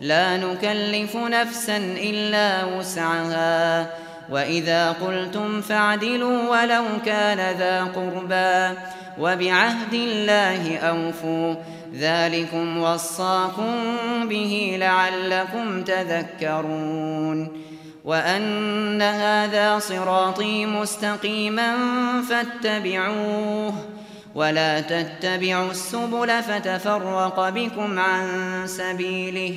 لا نكلف نفسا إلا وسعها. وإذا قلتم فاعدلوا ولو كان ذا قربا وبعهد الله أوفوا. ذلكم وصاكم به لعلكم تذكرون. وأن هذا صراطي مستقيما فاتبعوه. ولا تتبعوا السبل فتفرق بكم عن سبيله.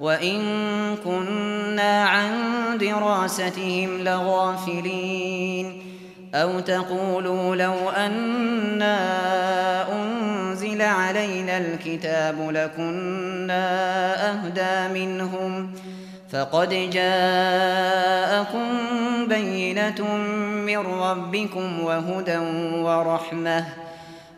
وَإِن كُنَّا عَن دِرَاسَتِهِمْ لَغَافِلِينَ أَوْ تَقُولُوا لَوْ أَنَّا أُنْزِلَ عَلَيْنَا الْكِتَابُ لَكُنَّا أَهْدَى مِنْهُمْ فَقَدْ جَاءَكُمْ بَيِّنَةٌ مِنْ رَبِّكُمْ وَهُدًى وَرَحْمَةٌ